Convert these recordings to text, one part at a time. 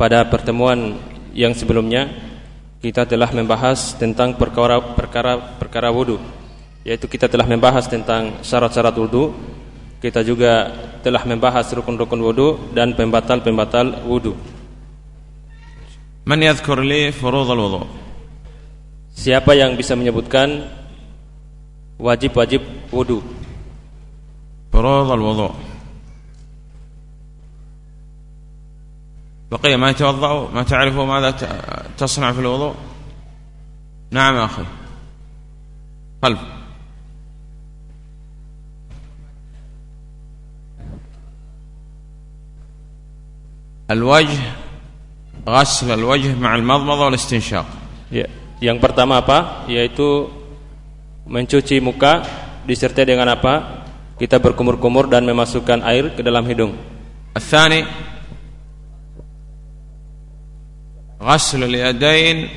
Pada pertemuan yang sebelumnya kita telah membahas tentang perkara perkara perkara wudu. Yaitu kita telah membahas tentang syarat-syarat wudu, kita juga telah membahas rukun-rukun wudu dan pembatal-pembatal wudu. Man yadhkur li furudhal wudu? Siapa yang bisa menyebutkan wajib-wajib wudu? Furudhal wudu. بقي ما يتوضأ ما تعرفوا ماذا تصنع في الوضوء نعم أخي خلف الوجه غسل الوجه مع المضمضة والاستنشاق ya, yang pertama apa yaitu mencuci muka disertai dengan apa kita berkumur-kumur dan memasukkan air ke dalam hidung. الثاني Ghasl al-yadain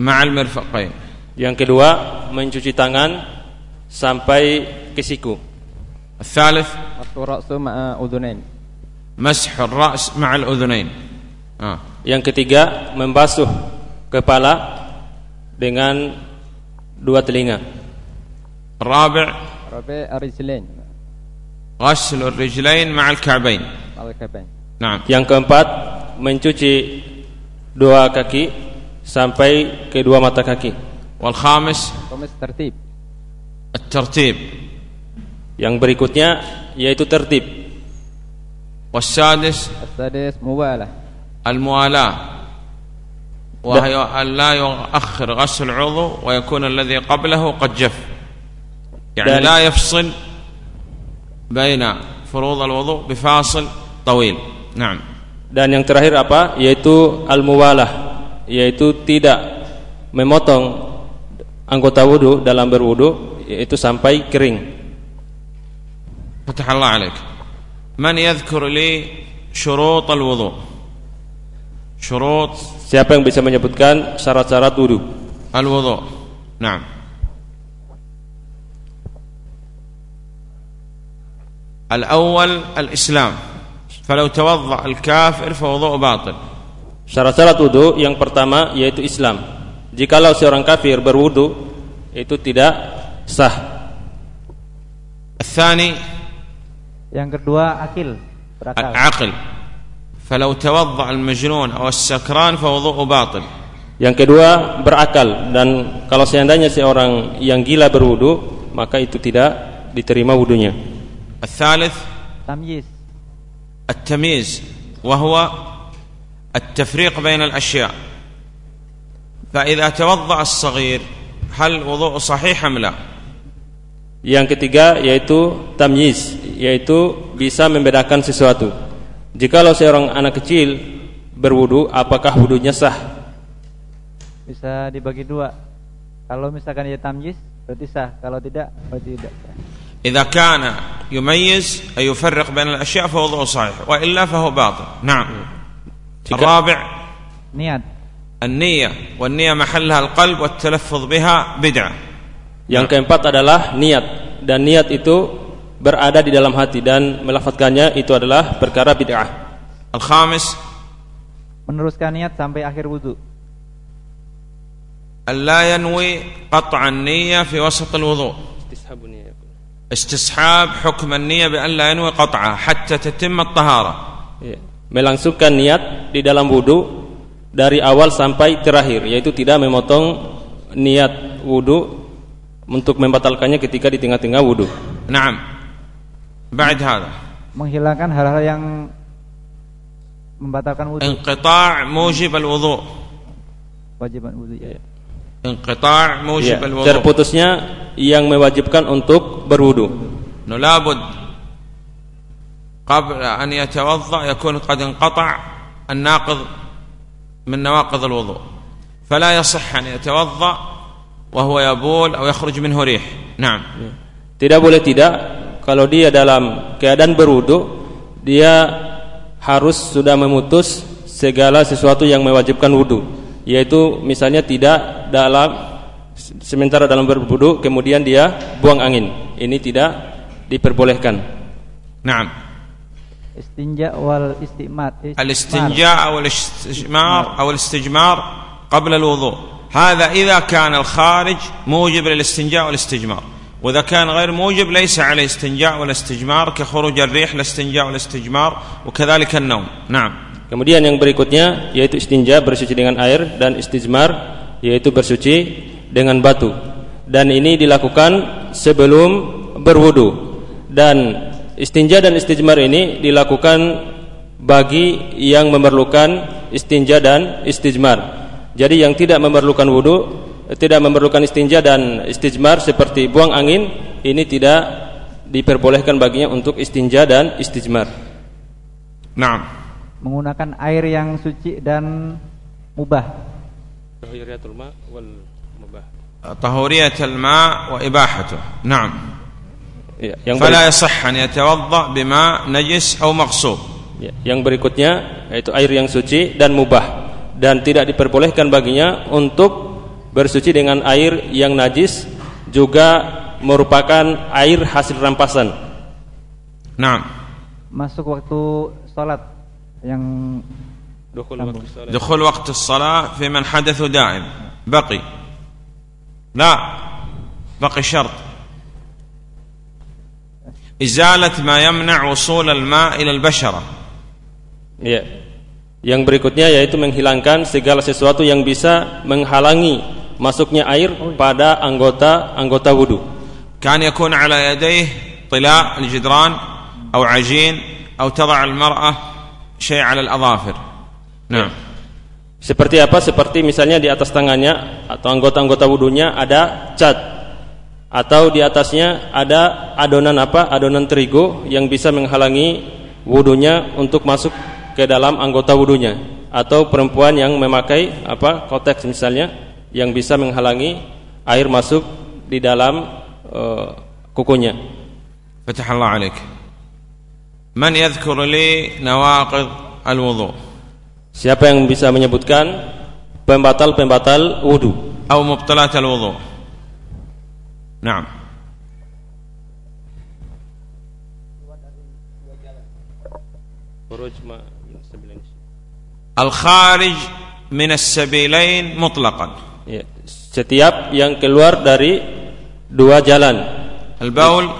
ma'al mirfaqain. Yang kedua, mencuci tangan sampai ke siku. Al-thalith at-ra'su ma'a udhunain. Mash ar-ra's ma'al udhunain. Ah. Yang ketiga, membasuh kepala dengan dua telinga. Rabi' Rabi' ar-rijlain. Ghasl ar-rijlain ma'al ka'bain. Ma'al ka'bain. Nah. Yang keempat, mencuci dua kaki sampai kedua mata kaki والخامس خامس ترتيب الترتيب yang berikutnya yaitu tertib والسادس السادس موالاة الموالاة وهي أن لا يؤخر غسل عضو ويكون الذي قبله قد جف يعني لا يفصل بين فروض الوضوء بفاصل طويل نعم dan yang terakhir apa yaitu al-muwalah yaitu tidak memotong anggota wudu dalam berwudu yaitu sampai kering فتح الله عليك من يذكر لي شروط الوضوء شروط siapa yang bisa menyebutkan syarat-syarat wudu الوضوء نعم الأول الإسلام فلو توضأ الكافر فوضوء باطل Syarat-syarat wudu yang pertama yaitu Islam. Jikalau seorang kafir berwudu itu tidak sah. الثاني yang kedua akil berakal. العقل فلو توضأ المجنون أو السكران فوضوء باطل Yang kedua berakal dan kalau seandainya seorang yang gila berwudu maka itu tidak diterima wudunya. الثالث تمييز التمييز وهو التفريق بين الأشياء فإذا توضأ الصغير هل وضوء صحيح أم لا Yang ketiga yaitu tamyiz, yaitu bisa membedakan sesuatu. Jikalau seorang anak kecil berwudu, apakah wudunya sah? Bisa dibagi dua. Kalau misalkan dia tamyiz, berarti sah. Kalau tidak, berarti tidak sah. إذا كان يميز أي يفرق بين الأشياء فوضوء صحيح وإلا فهو باطل نعم الرابع niat النية والنية محلها القلب والتلفظ بها بدعة Yang keempat adalah niat dan niat itu berada di dalam hati dan melafadzkannya itu adalah perkara bid'ah. الخامس meneruskan niat sampai akhir wudhu ألا ينوي قطع النية في وسط الوضوء istishab hukum niat bi alla yanwi qat'a hatta tatimma at-tahara. Melangsungkan niat di dalam wudu dari awal sampai terakhir yaitu tidak memotong niat wudu untuk membatalkannya ketika di tengah-tengah wudu. Naam. Ba'd hadha. Menghilangkan hal-hal yang membatalkan wudu. Inqita' mujib al-wudu. Wajiban wudu ya. Iya. Inqita' mujib ya, al-wudu. Terputusnya yang mewajibkan untuk berwudu. Nulabud, qabla an yatawadda yakun qad inqata' an-naqid min nawaqid al-wudu. Fala yasih an yatawadda wa huwa yabul aw yakhruj minhu rih. Naam. Iya. Tidak boleh tidak kalau dia dalam keadaan berwudu dia harus sudah memutus segala sesuatu yang mewajibkan wudu yaitu misalnya tidak dalam sementara dalam berwudu kemudian dia buang angin ini tidak diperbolehkan نعم istinja wal istimar الاستنجاء أو الاستجمار أو الاستجمار قبل الوضوء هذا إذا كان الخارج موجب للاستنجاء والاستجمار وإذا كان غير موجب ليس عليه استنجاء ولا استجمار كخروج الريح الاستنجاء والاستجمار وكذلك النوم نعم Kemudian yang berikutnya yaitu istinja bersuci dengan air dan istijmar yaitu bersuci dengan batu. Dan ini dilakukan sebelum berwudu. Dan istinja dan istijmar ini dilakukan bagi yang memerlukan istinja dan istijmar. Jadi yang tidak memerlukan wudu, tidak memerlukan istinja dan istijmar seperti buang angin ini tidak diperbolehkan baginya untuk istinja dan istijmar. Naam menggunakan air yang suci dan mubah. Tahuriyatul ma wal mubah. Tahuriyatul ma wa ibahatuh. Naam. Ya, yang Fala yasih an yatawadda bima najis au maqsub. Ya, yang berikutnya yaitu air yang suci dan mubah dan tidak diperbolehkan baginya untuk bersuci dengan air yang najis juga merupakan air hasil rampasan. Nah, masuk waktu salat yang Dukhul Sambung. waktu salat. دخول وقت الصلاة في من حدث دائم بقي لا بقي شرط إزالة ما يمنع وصول الماء إلى البشرة Ya. Yang berikutnya yaitu menghilangkan segala sesuatu yang bisa menghalangi masuknya air pada anggota-anggota wudu. كان يكون على يديه طلاء الجدران أو عجين أو تضع المرأة syai' 'ala al-adhafir. Nah. Seperti apa? Seperti misalnya di atas tangannya atau anggota-anggota wudhunya ada cat atau di atasnya ada adonan apa? Adonan terigu yang bisa menghalangi wudhunya untuk masuk ke dalam anggota wudhunya atau perempuan yang memakai apa? kotek misalnya yang bisa menghalangi air masuk di dalam uh, kukunya. Fatah Man yadhkur li nawaqid al-wudu? Siapa yang bisa menyebutkan pembatal-pembatal wudu atau mubtalat al-wudu? Naam. Al-kharij min as-sabilain mutlaqan. Ya, setiap yang keluar dari dua jalan. Al-baul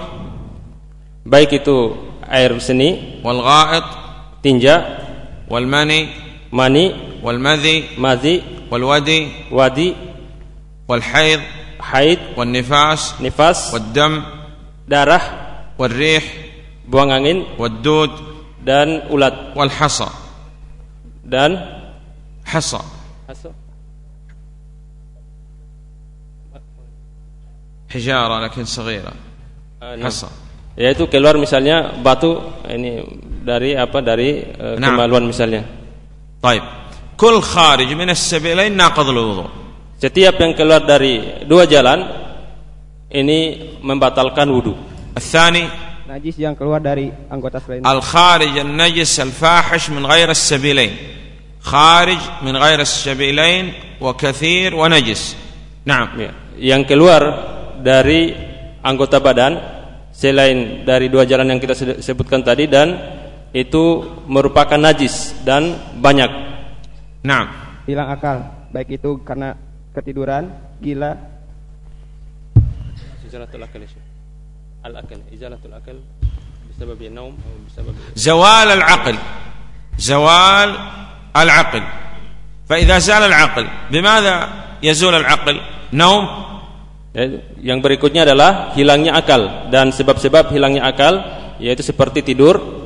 baik itu air seni wal ghaid tinja wal mani mani wal madhi madhi wal wadi wadi wal haid haid wal nifas nifas wal dam darah wal rih buang angin wal dud dan ulat wal hasa dan hasa hasa حجارة لكن صغيرة حصى yaitu keluar misalnya batu ini dari apa dari uh, nah. kemaluan misalnya. Taib. Kul kharij min as-sabilain naqadul wudu. Setiap yang keluar dari dua jalan ini membatalkan wudu. Asani najis yang keluar dari anggota selain Al-kharij an-najis al-fahish min ghair as-sabilain. Kharij min ghair as-sabilain wa kathir wa najis. Naam. Ya. Yang keluar dari anggota badan selain dari dua jalan yang kita sed- sebutkan tadi dan itu merupakan najis dan banyak. نعم hilang akal baik itu karena ketiduran gila Izalatul akal Al-akal, izalatul akal بسبب النوم أو بسبب زوال العقل زوال العقل فإذا زال العقل بماذا يزول العقل نوم Ya, Yang berikutnya adalah hilangnya akal dan sebab-sebab hilangnya akal yaitu seperti tidur,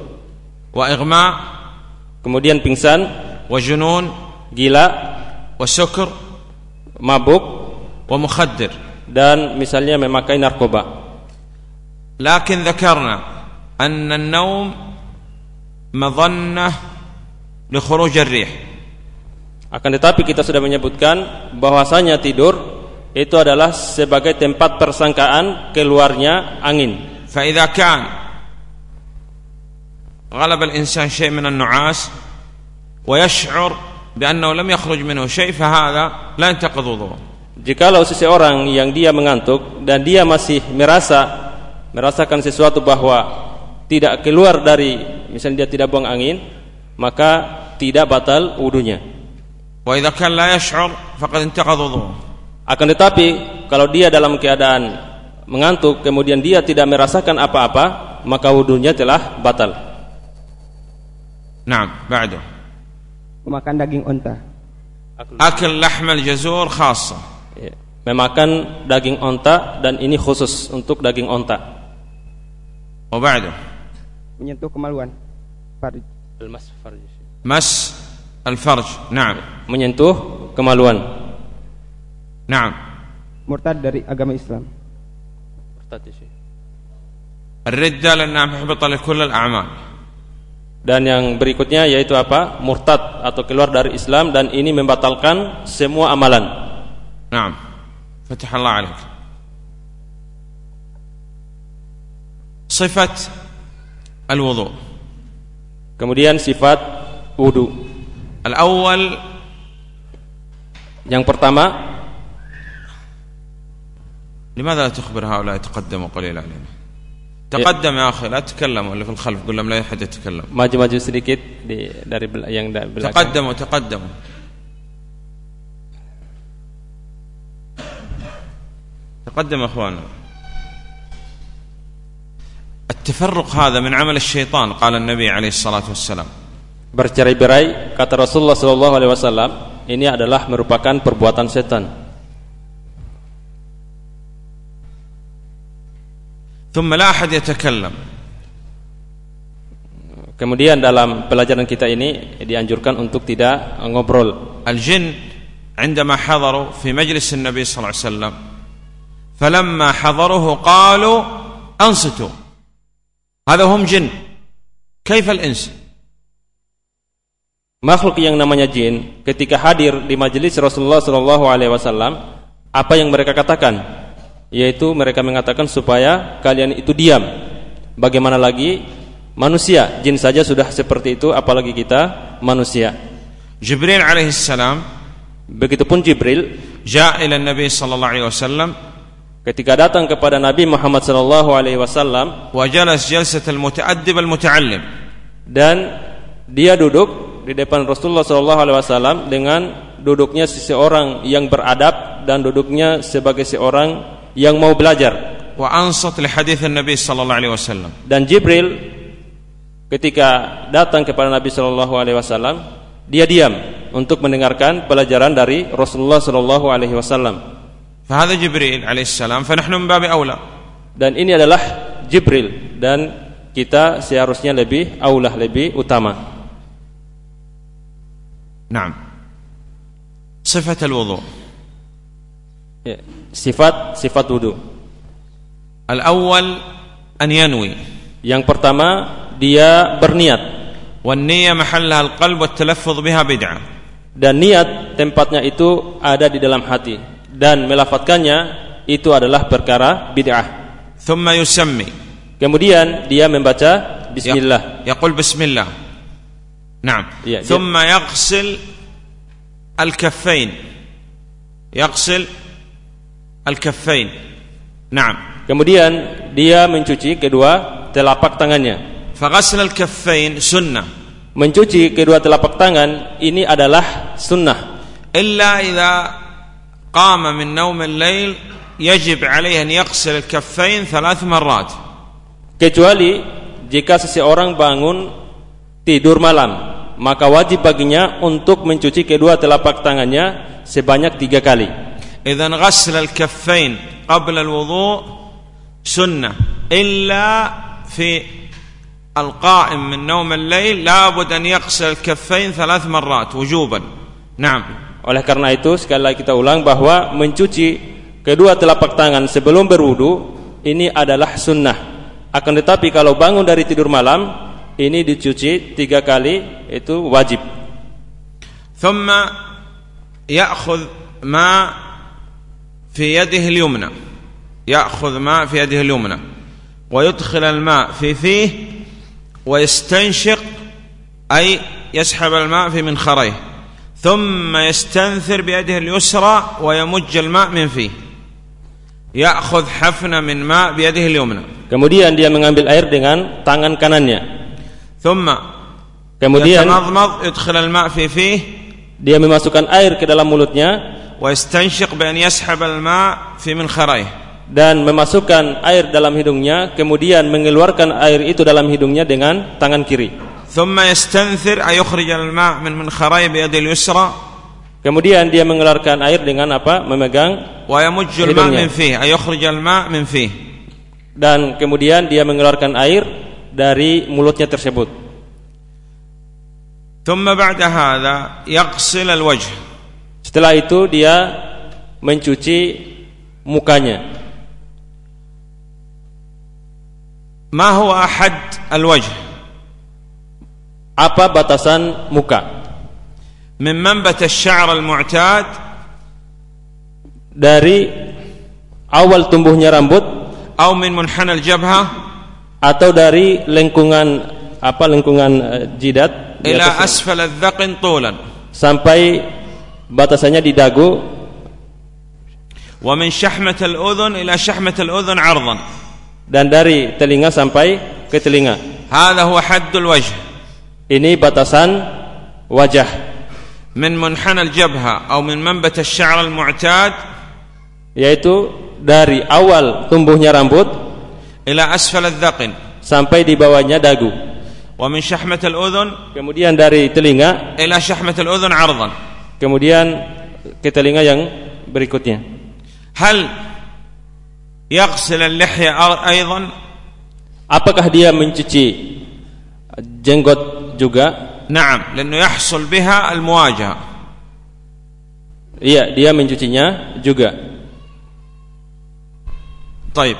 وإغماء kemudian pingsan, وجنون gila, وسكر mabuk ومخدر dan misalnya memakai narkoba. لكن ذكرنا أن النوم مظنة لخروج الريح Akan tetapi kita sudah menyebutkan bahwasanya tidur itu adalah sebagai tempat persangkaan keluarnya angin. فإذا كان غلب الإنسان شيء من النعاس ويشعر بأنه لم يخرج منه شيء فهذا لا ينتقض وضوءه Jikalau seseorang yang dia mengantuk dan dia masih merasa merasakan sesuatu bahwa tidak keluar dari misalnya dia tidak buang angin, maka tidak batal wudunya. وإذا كان لا يشعر فقد انتقض وضوءه Akan tetapi kalau dia dalam keadaan mengantuk kemudian dia tidak merasakan apa-apa maka wudunya telah batal. Naam, ba'du. Memakan daging unta. Akil lahmal jazur khassa. Ya, memakan daging unta dan ini khusus untuk daging unta. Wa ba'du. Menyentuh kemaluan. Farj. Al-mas farj. Mas al-farj. Naam. Menyentuh kemaluan. Naam. Murtad dari agama Islam. Murtad ya Syekh. Ar-rijal an-nam li kull al-a'mal. Dan yang berikutnya yaitu apa? Murtad atau keluar dari Islam dan ini membatalkan semua amalan. Naam. Fatah Allah alaik. Sifat al-wudu. Kemudian sifat wudu. Al-awwal yang pertama لماذا لا تخبر هؤلاء تقدموا قليلا علينا تقدم يا أخي لا تتكلموا اللي في الخلف قل لهم لا أحد يتكلم maju-maju sedikit di, dari bel- yang da- belakang. تقدموا تقدموا تقدم يا اخوانا التفرق هذا من عمل الشيطان قال النبي عليه الصلاه والسلام Bercerai-berai kata Rasulullah Shallallahu alaihi wasallam ini adalah merupakan perbuatan setan. ثم لا احد يتكلم Kemudian dalam pelajaran kita ini dianjurkan untuk tidak ngobrol. الجن عندما حضروا في مجلس النبي صلى الله عليه وسلم فلما حضروه قالوا انصتوا هذا هم جن كيف الانس Makhluk yang namanya jin ketika hadir di majelis Rasulullah Shallallahu alaihi wasallam apa yang mereka katakan? yaitu mereka mengatakan supaya kalian itu diam. Bagaimana lagi manusia, jin saja sudah seperti itu apalagi kita manusia. Jibril alaihissalam begitupun Jibril Jaila Nabi sallallahu alaihi wasallam ketika datang kepada Nabi Muhammad sallallahu alaihi wasallam wa jalas jalsat al mutaaddib al mutaallim dan dia duduk di depan Rasulullah sallallahu alaihi wasallam dengan duduknya seseorang yang beradab dan duduknya sebagai seorang yang mau belajar. وانصت لحديث النبي صلى الله عليه وسلم Dan Jibril ketika datang kepada Nabi Shallallahu alaihi wasallam, dia diam untuk mendengarkan pelajaran dari Rasulullah Shallallahu alaihi wasallam. فهذا جبريل عليه السلام فنحن من باب اولى Dan ini adalah Jibril dan kita seharusnya lebih aulah lebih utama. نعم صفه الوضوء Ya, sifat sifat wudu. Al awal an yanwi. Yang pertama dia berniat. Wan niyyah mahalla al-qalb wat talaffuz biha bid'ah. Dan niat tempatnya itu ada di dalam hati dan melafatkannya itu adalah perkara bid'ah. Thumma yusammi. Kemudian dia membaca bismillah. Ya, yaqul bismillah. Naam. Ya, Thumma yaghsil al-kaffain. Yaghsil Al-kaffain. Naam. Kemudian dia mencuci kedua telapak tangannya. Faghasl al-kaffain sunnah. Mencuci kedua telapak tangan ini adalah sunnah. Illa idza qama min naum al-lail yajib alaihi an yaghsil al-kaffain thalath marrat. Kecuali jika seseorang bangun tidur malam maka wajib baginya untuk mencuci kedua telapak tangannya sebanyak tiga kali. اذا غسل الكفين قبل الوضوء سنه الا في القائم من نوم الليل لابد ان يغسل الكفين ثلاث مرات وجوبا نعم Oleh karena itu sekali lagi kita ulang bahwa mencuci kedua telapak tangan sebelum berwudu ini adalah sunnah. Akan tetapi kalau bangun dari tidur malam ini dicuci tiga kali itu wajib. ثم ياخذ ماء في يده اليمنى يأخذ ماء في يده اليمنى ويدخل الماء في فيه ويستنشق أي يسحب الماء في منخريه ثم يستنثر بيده اليسرى ويمج الماء من فيه يأخذ حفنة من ماء بيده اليمنى Kemudian dia mengambil air dengan tangan kanannya. ثم kemudian يتمضمض يدخل الماء في فيه dia memasukkan air ke dalam mulutnya ويستنشق بأن يسحب الماء في منخريه dan memasukkan air dalam hidungnya kemudian mengeluarkan air itu dalam hidungnya dengan tangan kiri ثم يستنثر أن يخرج الماء من منخريه بيد اليسرى kemudian dia mengeluarkan air dengan apa memegang ويمج الماء hidungnya. من فيه أن يخرج الماء من فيه dan kemudian dia mengeluarkan air dari mulutnya tersebut ثم بعد هذا يغسل الوجه setelah itu dia mencuci mukanya ما هو أحد الوجه apa batasan muka من منبت الشعر المعتاد dari awal tumbuhnya rambut أو من منحنى الجبهة atau dari lengkungan apa lengkungan eh, jidat ila asfal dzaqin tulan. Sampai batasannya di dagu. Wa min shahmat al-udhun ila shahmat al-udhun 'ardhan. Dan dari telinga sampai ke telinga. Hadha huwa haddul wajh. Ini batasan wajah. Min munhana al-jabha atau min manbat al-sha'r al-mu'tad yaitu dari awal tumbuhnya rambut ila asfal dzaqin sampai di bawahnya dagu ومن شحمة الأذن Kemudian dari telinga, إلى شحمة الأذن عرضا kemudian ke telinga yang berikutnya. هل يغسل اللحية أر- أيضا Apakah dia mencuci jenggot juga? نعم لأنه يحصل بها المواجهة Iya, dia mencucinya juga. طيب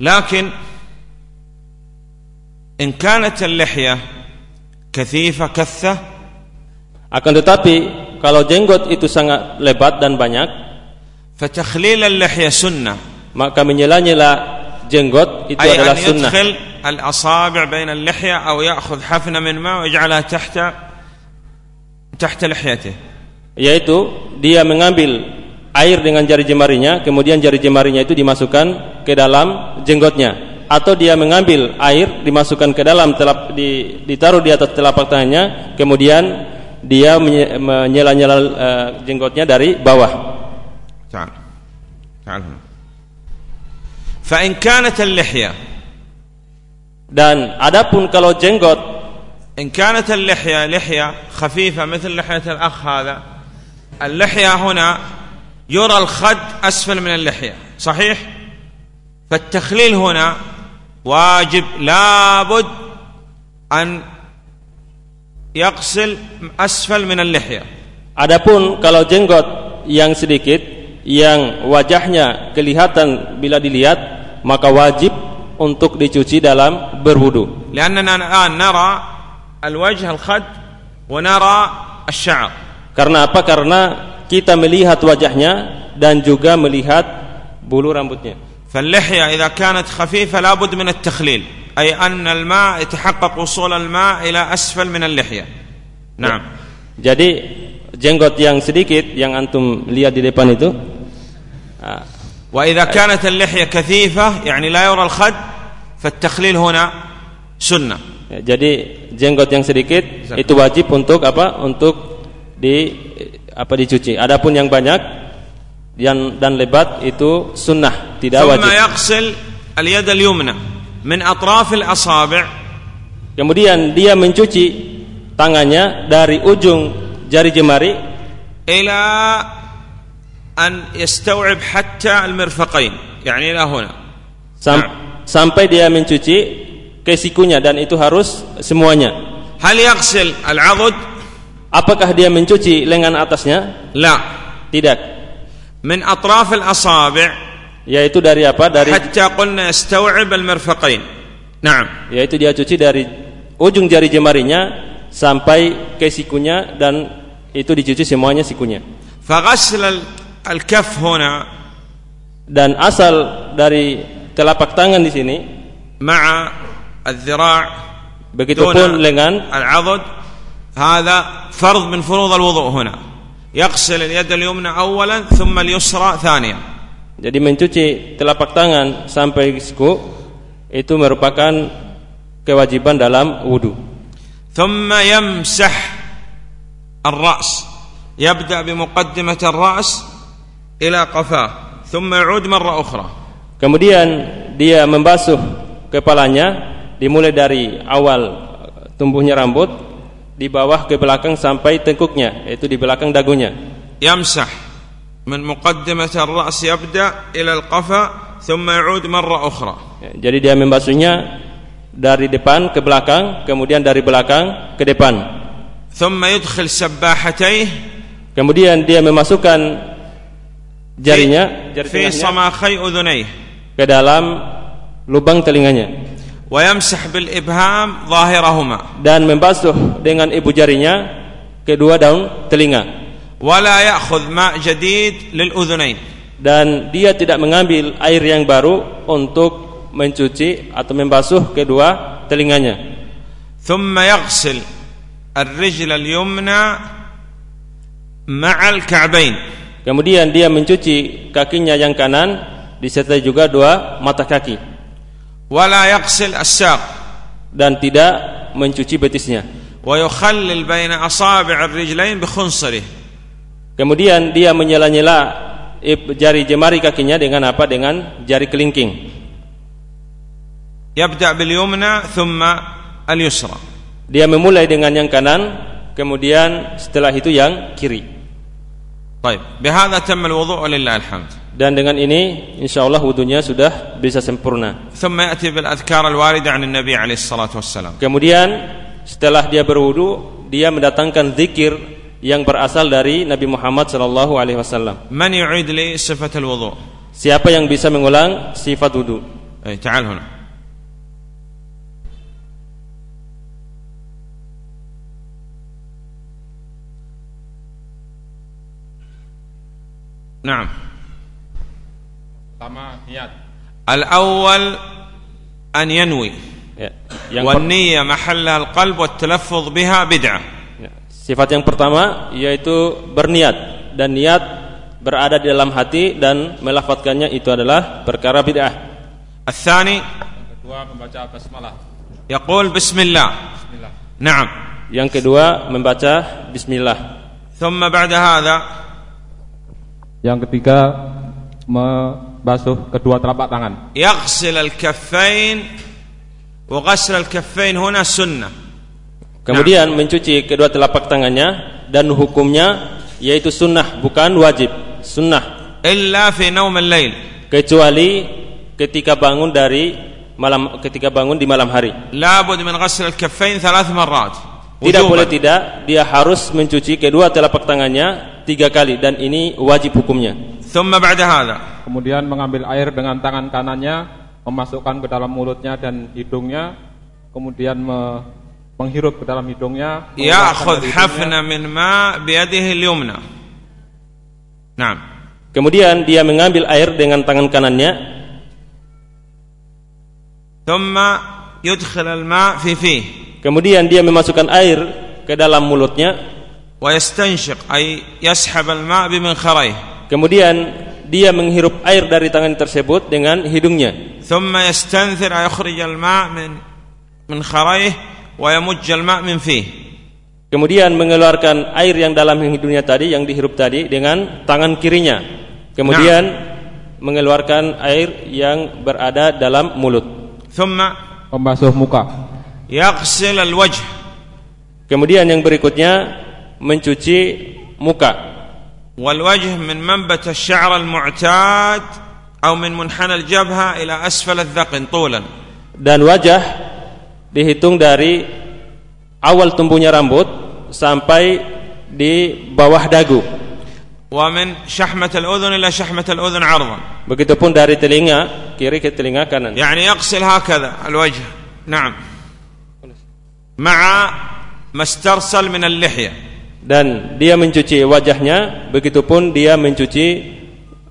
لكن إن كانت اللحية كثيفة كثة Akan tetapi kalau jenggot itu sangat lebat dan banyak, فتخليل اللحية سنة maka menyela-nyela jenggot itu أي adalah أن sunnah. يدخل الأصابع بين اللحية أو يأخذ حفنة من ماء ويجعلها تحت تحت لحيته Yaitu dia mengambil air dengan jari jemarinya, kemudian jari jemarinya itu dimasukkan ke dalam jenggotnya. Atau dia mengambil air dimasukkan ke dalam telap, di, ditaruh di atas telapak tangannya, kemudian dia menye- menyela-nyela eh, jenggotnya dari bawah. تعال تعال هنا فإن كانت اللحية Dan adapun kalau jenggot إن كانت اللحية لحية خفيفة مثل لحية الأخ هذا اللحية هنا يرى الخد أسفل من اللحية صحيح فالتخليل هنا واجب لابد أن يغسل أسفل من اللحية Adapun kalau jenggot yang sedikit yang wajahnya kelihatan bila dilihat maka wajib untuk dicuci dalam berwudu. لأننا الآن نرى الوجه الخد ونرى الشعر Karena apa? Karena kita melihat wajahnya dan juga melihat bulu rambutnya. فاللحية إذا كانت خفيفة لابد من التخليل أي أن الماء يتحقق وصول الماء إلى أسفل من اللحية نعم Jadi jenggot yang sedikit yang antum lihat di depan itu ah, وإذا كانت اللحية كثيفة يعني لا يرى الخد فالتخليل هنا سنة ya, jadi jenggot yang sedikit itu wajib untuk apa? Untuk di apa dicuci. Adapun yang banyak yang dan lebat itu sunnah, tidak ثم wajib. يغسل اليد اليمنى من أطراف الأصابع Kemudian dia mencuci tangannya dari ujung jari jemari إلى أن يستوعب حتى المرفقين يعني إلى هنا sam- sampai dia mencuci ke sikunya dan itu harus semuanya. هل يغسل العضد؟ Apakah dia mencuci lengan atasnya? لا Tidak. min atraf al-asabi' yaitu dari apa? Dari hatta qulna istaw'ib al-mirfaqain. Naam, yaitu dia cuci dari ujung jari jemarinya sampai ke sikunya dan itu dicuci semuanya sikunya. Faghasl al-kaf huna dan asal dari telapak tangan di sini ma'a al-dhira' begitupun lengan al-'adad hadha fard min furud al-wudu' huna. يغسل اليد اليمنى أولا ثم اليسرى ثانيا Jadi mencuci telapak tangan sampai siku itu merupakan kewajiban dalam wudu. ثم يمسح الرأس يبدأ بمقدمة الرأس إلى قفاه ثم يعود مرة أخرى Kemudian dia membasuh kepalanya dimulai dari awal tumbuhnya rambut di bawah ke belakang sampai tengkuknya yaitu di belakang dagunya. Yamsah min muqaddimat ar-ra's yabda ila al-qafa thumma ya'ud marra ukhra. Ya, jadi dia membasuhnya dari depan ke belakang kemudian dari belakang ke depan. Thumma yudkhil sabbahatayh kemudian dia memasukkan jarinya jari fi samakhay udhunayh. ke dalam lubang telinganya ويمسح بالإبهام ظاهرهما dan membasuh dengan ibu jarinya kedua daun telinga ولا يأخذ ماء جديد للأذنين dan dia tidak mengambil air yang baru untuk mencuci atau membasuh kedua telinganya ثم يغسل الرجل اليمنى مع الكعبين kemudian dia mencuci kakinya yang kanan disertai juga dua mata kaki wala yaqsil as-saq. Dan tidak mencuci betisnya. Wa yukhallil baina asabi' ar-rijlain bi khunsarih kemudian dia menyela-nyela jari jemari kakinya dengan apa? Dengan jari kelingking. Yabda bil yumna thumma al yusra dia memulai dengan yang kanan kemudian setelah itu yang kiri. طيب بهذا تم الوضوء ولله الحمد dan dengan ini insyaallah wudunya sudah bisa sempurna ثم يأتي بالأذكار الواردة عن النبي عليه الصلاة والسلام kemudian setelah dia berwudu dia mendatangkan zikir yang berasal dari Nabi Muhammad sallallahu alaihi wasallam من يعيد لي صفة الوضوء siapa yang bisa mengulang sifat wudu أي تعال هنا Naam. Pertama niat. Al-awal an yanwi. Ya. Wan niyyah mahalla al-qalb wa talaffuz biha bid'ah. Ya. Sifat yang pertama yaitu berniat dan niat berada di dalam hati dan melafatkannya itu adalah perkara bid'ah. Al-thani kedua membaca basmalah. Yaqul bismillah. Bismillah. Naam. Yang kedua membaca bismillah. Thumma ba'da hadha yang ketiga membasuh kedua telapak tangan. Yaghsil al-kaffain wa ghasl al-kaffain huna sunnah. Kemudian nah. mencuci kedua telapak tangannya dan hukumnya yaitu sunnah bukan wajib, sunnah. Illa fi naum al-lail. Kecuali ketika bangun dari malam ketika bangun di malam hari. La bud min ghasl al-kaffain 3 marrat. Tidak boleh tidak, dia harus mencuci kedua telapak tangannya tiga kali dan ini wajib hukumnya. Kemudian mengambil air dengan tangan kanannya, memasukkan ke dalam mulutnya dan hidungnya, kemudian me menghirup ke dalam hidungnya. Ya, hafna min ma biyadihi Kemudian dia mengambil air dengan tangan kanannya. Kemudian dia memasukkan air ke dalam mulutnya. Kemudian dia menghirup air dari tangan tersebut dengan hidungnya. Kemudian mengeluarkan air yang dalam hidungnya tadi yang dihirup tadi dengan tangan kirinya. Kemudian mengeluarkan air yang berada dalam mulut. Pembasuh muka. Kemudian yang berikutnya mencuci muka. والوجه من منبت الشعر المعتاد أو من منحنى الجبهة إلى أسفل الذقن طولا Dan wajah dihitung dari awal tumbuhnya rambut sampai di bawah dagu. ومن شحمة الأذن إلى شحمة الأذن عرضا Begitupun dari telinga kiri ke telinga kanan. يعني يغسل هكذا الوجه نعم مع ما استرسل من اللحية Dan dia mencuci wajahnya, begitupun dia mencuci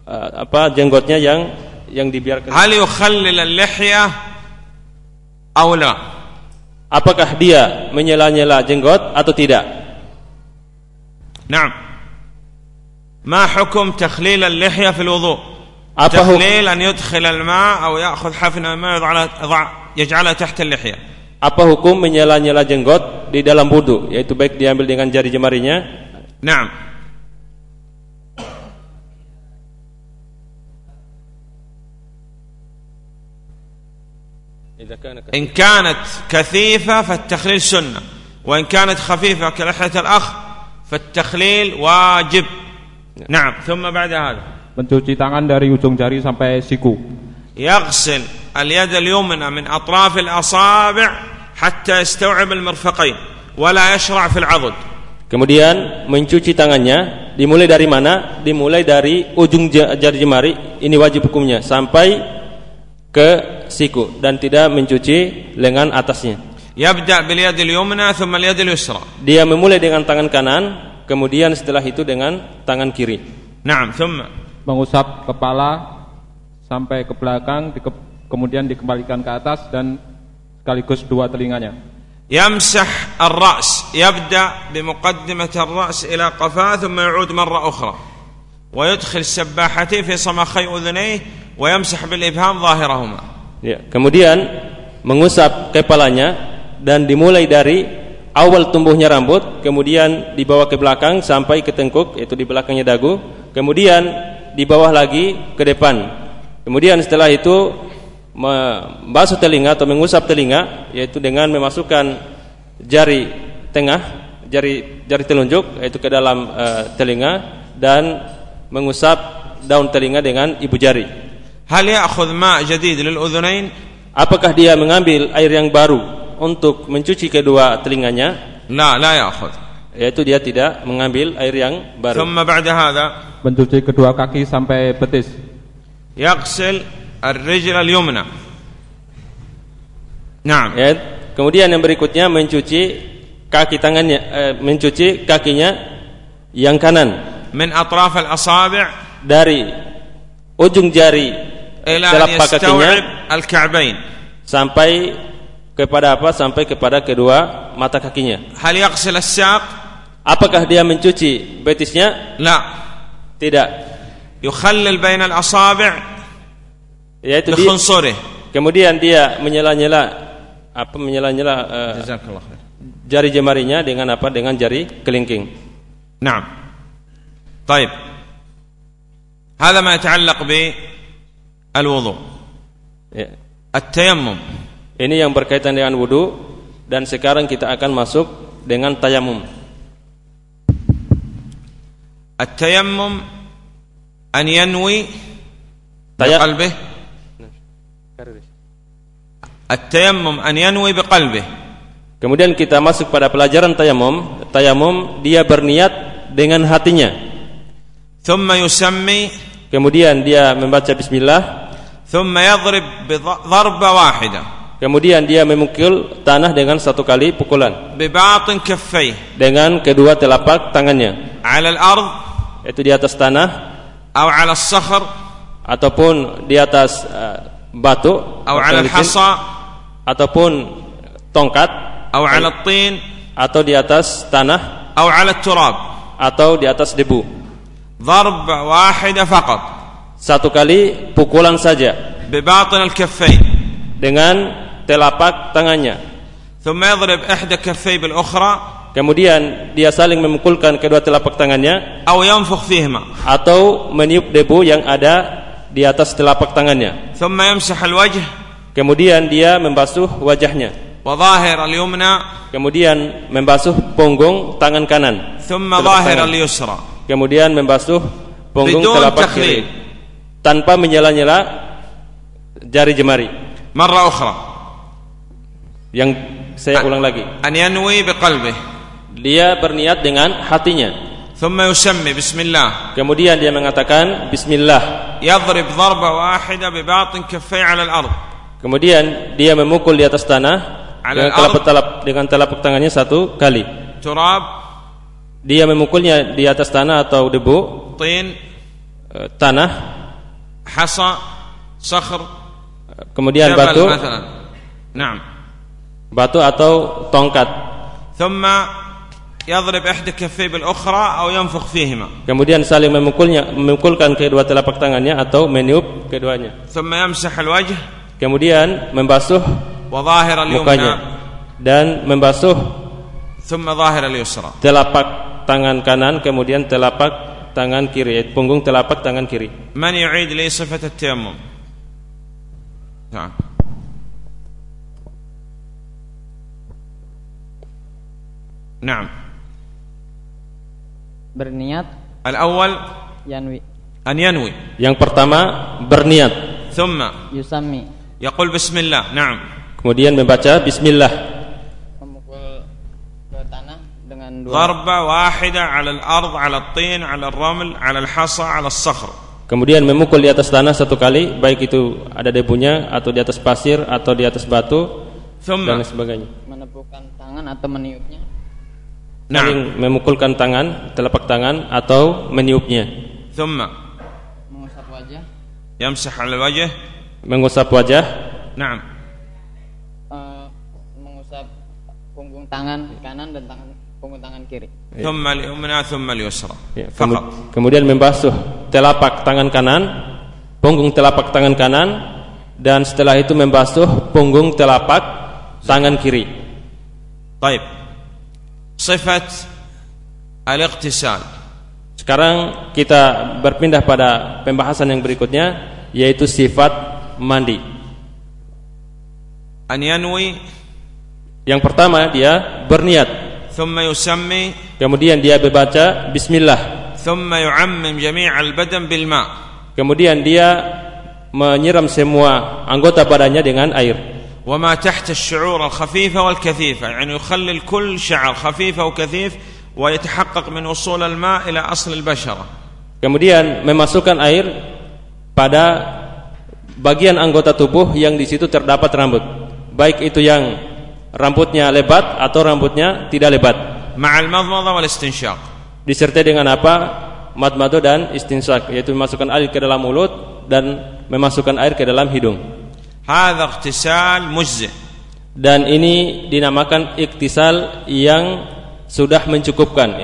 uh, apa jenggotnya yang yang dibiarkan. هل يخلل اللحية أو لا Apakah dia menyela-nyela jenggot atau tidak? نعم ما حكم تخليل اللحية في الوضوء Apa hukum, تخليل أن يدخل الماء أو يأخذ حفنة الماء يضع يضع- يجعلها تحت اللحية apa hukum menyela-nyela jenggot di dalam wudu yaitu baik diambil dengan jari jemarinya نعم إن كانت كثيفة فالتخليل سنة وإن كانت خفيفة كلحية الأخ فالتخليل واجب نعم ثم بعد هذا Mencuci tangan dari ujung jari sampai siku. يغسل اليد اليمنى من أطراف الأصابع حتى يستوعب المرفقين ولا يشرع في العضد kemudian mencuci tangannya dimulai dari mana dimulai dari ujung ja- jari jemari ini wajib hukumnya sampai ke siku dan tidak mencuci lengan atasnya يبدأ باليد اليمنى ثم اليد اليسرى dia memulai dengan tangan kanan kemudian setelah itu dengan tangan kiri نعم ثم Mengusap kepala sampai ke belakang, dike- kemudian dikembalikan ke atas dan sekaligus dua telinganya. يمسح الرأس يبدأ بمقدمة الرأس إلى قفاه ثم يعود مرة أخرى ويدخل السباحتين في صمخي أذنيه ويمسح بالإبهام ظاهرهما Ya, kemudian mengusap kepalanya dan dimulai dari awal tumbuhnya rambut, kemudian dibawa ke belakang sampai ke tengkuk, yaitu di belakangnya dagu, kemudian di bawah lagi ke depan. Kemudian setelah itu membasuh telinga atau mengusap telinga yaitu dengan memasukkan jari tengah jari jari telunjuk yaitu ke dalam eh, telinga dan mengusap daun telinga dengan ibu jari. Hal ya'khudh ma' jadid lil udhunain? Apakah dia mengambil air yang baru untuk mencuci kedua telinganya? La, la ya'khudh. Yaitu dia tidak mengambil air yang baru. Thumma ba'da hadha? Mencuci kedua kaki sampai betis. Yaghsil الرجل اليمنى نعم Ya, kemudian yang berikutnya mencuci kaki tangannya, eh, mencuci kakinya yang kanan من أطراف الأصابع dari ujung jari إلى أن telapak kakinya يستوعب الكعبين sampai kepada apa? Sampai kepada kedua mata kakinya. هل يغسل الساق Apakah dia mencuci betisnya? لا Tidak. يخلل بين الأصابع Yaitu dia, بخنصره kemudian dia menyela-nyela apa menyela-nyela eh, جزاك الله خير jari jemarinya dengan apa? Dengan jari kelingking. نعم طيب هذا ما يتعلق بالوضوء Ya. التيمم Ini yang berkaitan dengan wudu dan sekarang kita akan masuk dengan tayamum. التيمم أن ينوي Taya- At-tayammum an yanwi biqalbih. Kemudian kita masuk pada pelajaran tayamum. Tayamum dia berniat dengan hatinya. Thumma yusammi. Kemudian dia membaca bismillah. Thumma yadhrib bi dharba wahida. Kemudian dia memukul tanah dengan satu kali pukulan. Dengan kedua telapak tangannya. Alal ard. Itu di atas tanah. Atau ala sakhar. Ataupun di atas uh, batu atau ala hasa ataupun tongkat atau ala tin atau di atas tanah atau ala turab atau di atas debu. Darb wahida faqat. Satu kali pukulan saja. Bibatun al-kaffain dengan telapak tangannya. Thumma yadrib ihda kaffay bil ukhra. Kemudian dia saling memukulkan kedua telapak tangannya. Atau meniup debu yang ada di atas telapak tangannya. ثم يمسح الوجه Kemudian dia membasuh wajahnya. وظاهر اليمنى Kemudian membasuh punggung tangan kanan. ثم Telapak ظاهر tangan. اليسرى Kemudian membasuh punggung بدون telapak تخليل kiri tanpa menyela-nyela jari jemari. مرة أخرى Yang saya ulang lagi. أن ينوي بقلبه Dia berniat dengan hatinya. ثم يسمي بسم الله Kemudian dia mengatakan bismillah. يضرب ضربة واحدة بباطن كفيه على الأرض Kemudian dia memukul di atas tanah Ala dengan telapak telap, dengan telapak tangannya satu kali. تراب Dia memukulnya di atas tanah atau debu, طين eh, tanah, حصى صخر kemudian جبل batu, مثلا نعم batu atau tongkat. ثم يضرب إحدى كفيه بالأخرى أو ينفخ فيهما Kemudian saling memukulnya, memukulkan kedua telapak tangannya atau meniup keduanya. ثم يمسح الوجه Kemudian membasuh وظاهر اليمنى mukanya dan membasuh ثم ظاهر اليسرى telapak tangan kanan kemudian telapak tangan kiri eh, punggung telapak tangan kiri من يعيد لي صفة التيمم نعم نعم berniat. Al-awal yanwi. an yanwi. Yang pertama berniat. Thumma yusami yaqul bismillah na'am. Kemudian membaca bismillah. Memukul ke tanah dengan dua. Darba wahida 'ala al-ard 'ala al tin 'ala al raml 'ala al-hasa 'ala al sakhr Kemudian memukul di atas tanah satu kali, baik itu ada debunya atau di atas pasir atau di atas batu Thumma. dan sebagainya. Menepukkan tangan atau meniupnya. Nah. Saling memukulkan tangan, telapak tangan atau meniupnya. Thumma mengusap wajah. Yamsah al wajah. Mengusap wajah. Naam. Uh, mengusap punggung tangan kanan dan tangan punggung tangan kiri. Iya. Thumma li umna thumma al-yusra. Iya, kemudian membasuh telapak tangan kanan, punggung telapak tangan kanan dan setelah itu membasuh punggung telapak tangan kiri. Baik sifat al-iqtisal. Sekarang kita berpindah pada pembahasan yang berikutnya yaitu sifat mandi. An yanwi yang pertama dia berniat. Thumma yusammi kemudian dia berbaca bismillah. Thumma yu'ammim jami'al badan bil ma'. Kemudian dia menyiram semua anggota badannya dengan air. وما تحت الشعور الخفيفة والكثيفة يعني يخلل كل شعر خفيف أو كثيف ويتحقق من وصول الماء إلى أصل البشرة Kemudian memasukkan air pada bagian anggota tubuh yang di situ terdapat rambut. Baik itu yang rambutnya lebat atau rambutnya tidak lebat. مع المضمضة والاستنشاق Disertai dengan apa? Madmado dan istinsak, yaitu memasukkan air ke dalam mulut dan memasukkan air ke dalam hidung. هذا اغتسال مجزئ Dan ini dinamakan iktisal yang sudah mencukupkan.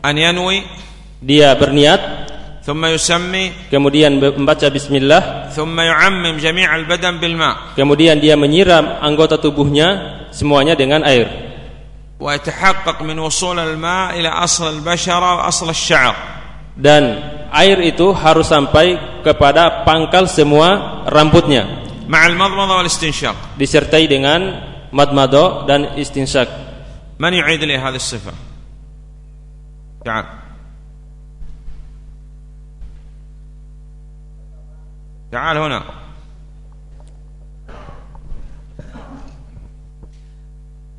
أن ينوي Dia berniat, ثم يسمي kemudian membaca bismillah, ثم يعمم جميع البدن بالماء kemudian dia menyiram anggota tubuhnya semuanya dengan air. ويتحقق من وصول الماء إلى أصل البشرة وأصل الشعر dan air itu harus sampai kepada pangkal semua rambutnya مع المضمضة والاستنشاق. disertai dengan madmado dan istinsyak من يعيد لي هذه الصفة؟ تعال. تعال هنا.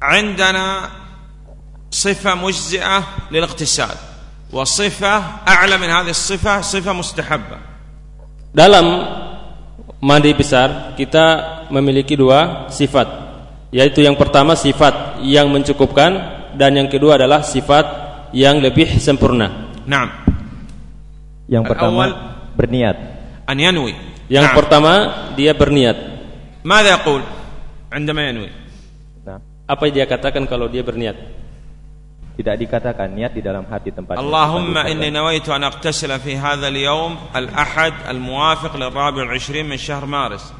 عندنا صفة مجزئة للاغتسال وصفة أعلى من هذه الصفة صفة مستحبة. Dalam mandi besar kita memiliki dua sifat yaitu yang pertama sifat yang mencukupkan dan yang kedua adalah sifat yang lebih sempurna نعم Yang pertama Al-awwal. berniat. أن ينوي yang نعم. pertama dia berniat ماذا يقول عندما ينوي Nah, apa yang dia katakan kalau dia berniat tidak dikatakan niat di dalam hati tempat. اللهم إني نويت أن أغتسل في هذا اليوم الأحد الموافق للرابع والعشرين من شهر مارس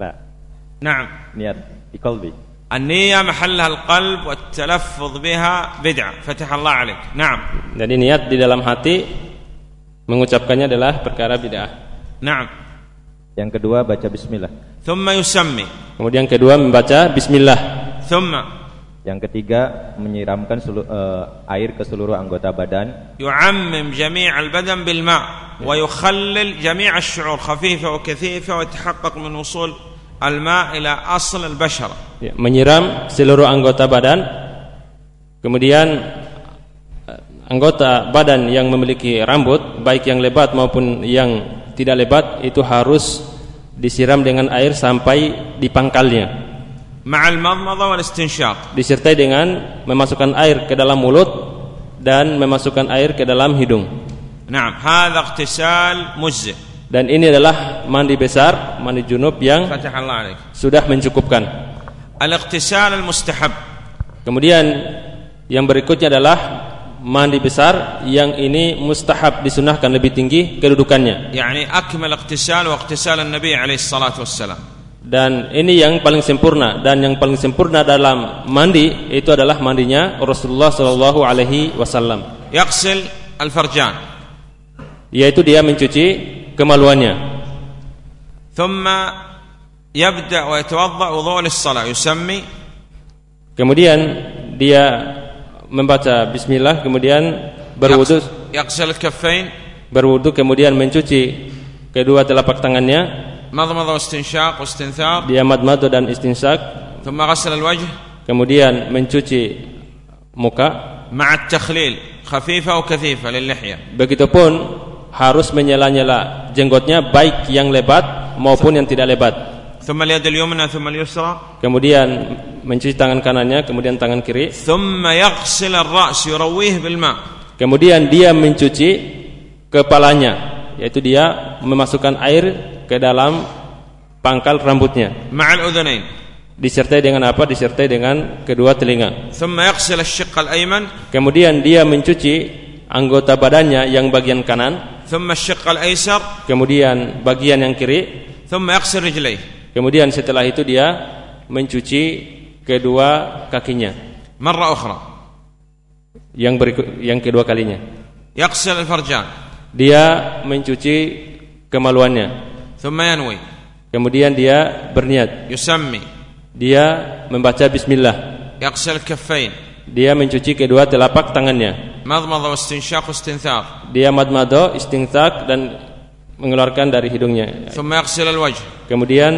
Nah, نعم niat di kolbi. النية محلها القلب والتلفظ بها بدعة فتح الله عليك نعم jadi niat di dalam hati mengucapkannya adalah perkara bid'ah نعم Yang kedua baca bismillah. ثم يسمي kemudian kedua membaca bismillah ثم Yang ketiga menyiramkan selu- eh, air ke seluruh anggota badan يعمم جميع البدن بالماء ويخلل جميع الشعور خفيفة وكثيفة ويتحقق من وصول الماء إلى أصل البشرة Ya, menyiram seluruh anggota badan kemudian eh, anggota badan yang memiliki rambut baik yang lebat maupun yang tidak lebat itu harus disiram dengan air sampai di pangkalnya ma'al wal disertai dengan memasukkan air ke dalam mulut dan memasukkan air ke dalam hidung. Naam, hadza ightisal mujzi. Dan ini adalah mandi besar, mandi junub yang sudah mencukupkan. Al-ightisal al-mustahab. Kemudian yang berikutnya adalah mandi besar yang ini mustahab disunahkan lebih tinggi kedudukannya. Yani akmal ightisal wa ightisal an-nabi alaihi salatu wassalam dan ini yang paling sempurna dan yang paling sempurna dalam mandi itu adalah mandinya Rasulullah sallallahu alaihi wasallam. Yaksil al-farjan. Yaitu dia mencuci kemaluannya. Thumma yabda wa yatawadda wudhu lis-shalah yusammi. Kemudian dia membaca bismillah kemudian berwudu yaksil al-kaffain berwudu kemudian mencuci kedua telapak tangannya مضمضة واستنشاق واستنثار dia madmado dan istinsak ثم غسل الوجه kemudian mencuci muka مع التخليل خفيفة أو كثيفة للحية begitupun harus menyela-nyela jenggotnya baik yang lebat maupun yang tidak lebat ثم اليد اليمنى ثم اليسرى kemudian mencuci tangan kanannya kemudian tangan kiri ثم يغسل الرأس يرويه بالماء kemudian dia mencuci kepalanya yaitu dia memasukkan air ke dalam pangkal rambutnya. Ma'al udhunain. Disertai dengan apa? Disertai dengan kedua telinga. Thumma yaghsil asy-syiqq al-ayman. Kemudian dia mencuci anggota badannya yang bagian kanan. Thumma asy-syiqq al-aysar. Kemudian bagian yang kiri. Thumma yaghsil rijlay. Kemudian setelah itu dia mencuci kedua kakinya. Marra ukhra. Yang berikut yang kedua kalinya. Yaghsil al-farjan. Dia mencuci kemaluannya. ثم ينوي kemudian dia berniat يسمي dia membaca bismillah يغسل الكفين dia mencuci kedua telapak tangannya مضمضة واستنشاق واستنثار dia madmado istinsak dan mengeluarkan dari hidungnya ثم يغسل الوجه kemudian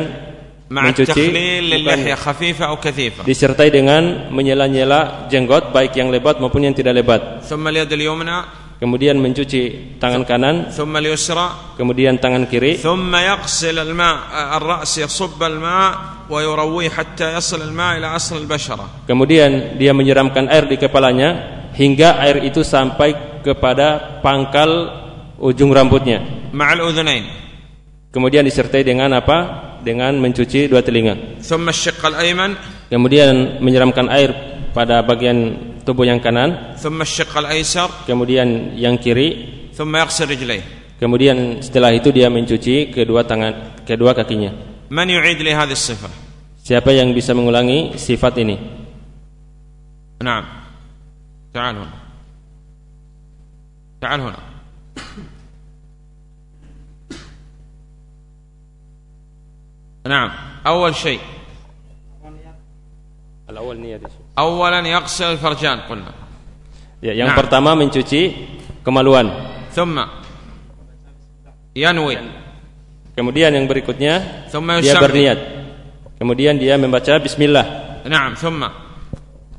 مع mencuci التخليل bukan- للحية خفيفة أو كثيفة disertai dengan menyela-nyela jenggot baik yang lebat maupun yang tidak lebat ثم اليد اليمنى kemudian mencuci tangan kanan ثم اليسرى kemudian tangan kiri ثم يغسل الماء الرأس يصب الماء ويرويه حتى يصل الماء إلى أصل البشرة kemudian dia menyiramkan air di kepalanya hingga air itu sampai kepada pangkal ujung rambutnya مع الأذنين kemudian disertai dengan apa dengan mencuci dua telinga ثم الشق الأيمن kemudian menyiramkan air pada bagian tubuh yang kanan ثم الشق الأيسر kemudian yang kiri ثم يغسل رجليه kemudian setelah itu dia mencuci kedua tangan kedua kakinya من يعيد لي هذه الصفة siapa yang bisa mengulangi sifat ini نعم تعال هنا تعال هنا نعم أول شيء Al-awwal niat Awalan yaksil farjan qulna. Ya, yang nah. pertama mencuci kemaluan. Thumma yanwi. Kemudian yang berikutnya Thumma dia berniat. Kemudian dia membaca bismillah. Naam, thumma.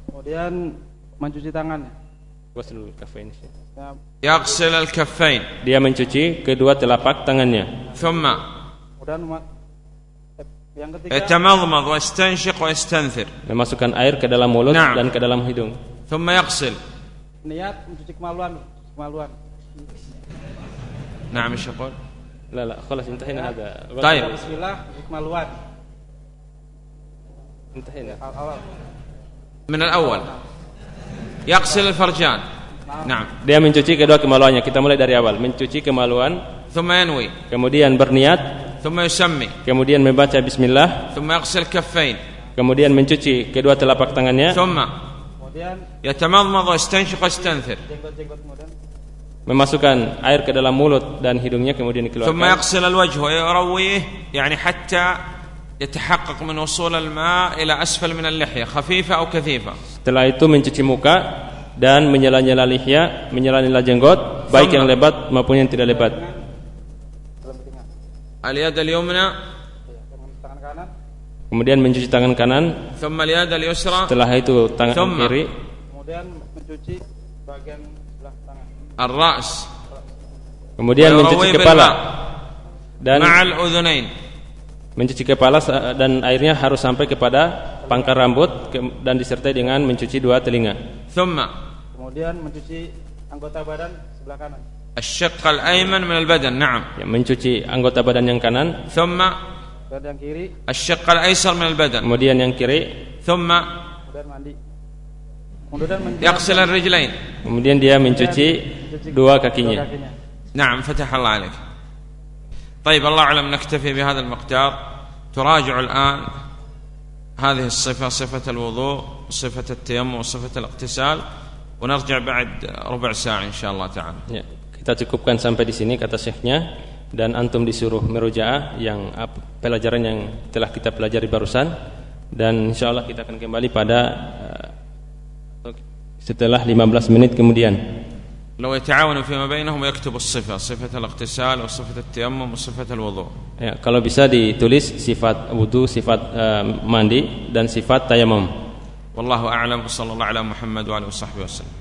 Kemudian mencuci tangannya. Ghuslul kafain. Ya. Yaksil al-kaffain. Dia mencuci kedua telapak tangannya. Thumma. Kemudian ma- eh, yang ketiga يتمضمض ويستنشق ويستنثر Memasukkan air ke dalam mulut Nah. dan ke dalam hidung. ثم يغسل niat mencuci kemaluan, kemaluan. نعم ايش يقول؟ لا لا خلاص انتهينا هذا طيب Bismillah, mencuci kemaluan. انتهينا Awal. من الأول يغسل الفرجان نعم Dia mencuci kedua kemaluannya. Kita mulai dari awal. Mencuci kemaluan, ثم ينوي kemudian berniat, ثم يسمي kemudian membaca bismillah, ثم يغسل الكفين kemudian mencuci kedua telapak tangannya, ثم Kemudian يتمضمض ويستنشق ويستنثر jenggot-jenggot kemudian memasukkan air ke dalam mulut dan hidungnya kemudian ثم dikeluarkan. يغسل الوجه ويرويه يعني حتى يتحقق من وصول الماء إلى أسفل من اللحية خفيفة أو كثيفة Setelah itu mencuci muka dan menyela-nyela lihya, menyela-nyela jenggot, baik Sama. yang lebat maupun yang tidak lebat. Aliyad al-yumna Kemudian mencuci tangan kanan. Setelah itu tangan Thumma. kiri. Kemudian mencuci bagian belah tangan. Ar-ra's. Kemudian mencuci kepala. Dan ma'al udhunain. Mencuci kepala dan airnya harus sampai kepada pangkal rambut dan disertai dengan mencuci dua telinga. Thumma. Kemudian mencuci anggota badan sebelah kanan. الشق الأيمن من البدن نعم. Mencuci anggota badan yang kanan, ثم yang kiri, الشق الأيسر من البدن. Kemudian yang kiri, ثم kemudian mandi. يغسل الرجلين. Kemudian dia mencuci dua kakinya. نعم فتح الله عليك. طيب الله أعلم نكتفي بهذا المقدار. تراجع الآن هذه الصفة صفة الوضوء صفة التيمم وصفة الاغتسال. ونرجع بعد ربع ساعة إن شاء الله تعالى. Ya, kita cukupkan sampai di sini kata syekhnya dan antum disuruh merujaah yang ap- pelajaran yang telah kita pelajari barusan dan insyaallah kita akan kembali pada eh, setelah 15 menit kemudian. لو يتعاونوا فيما بينهم ويكتبوا الصفة صفة الاغتسال وصفة التيمم وصفة الوضوء Ya, kalau bisa ditulis sifat wudu, sifat eh, mandi dan sifat tayamum. والله أعلم وصلى الله على محمد وآله وصحبه وسلم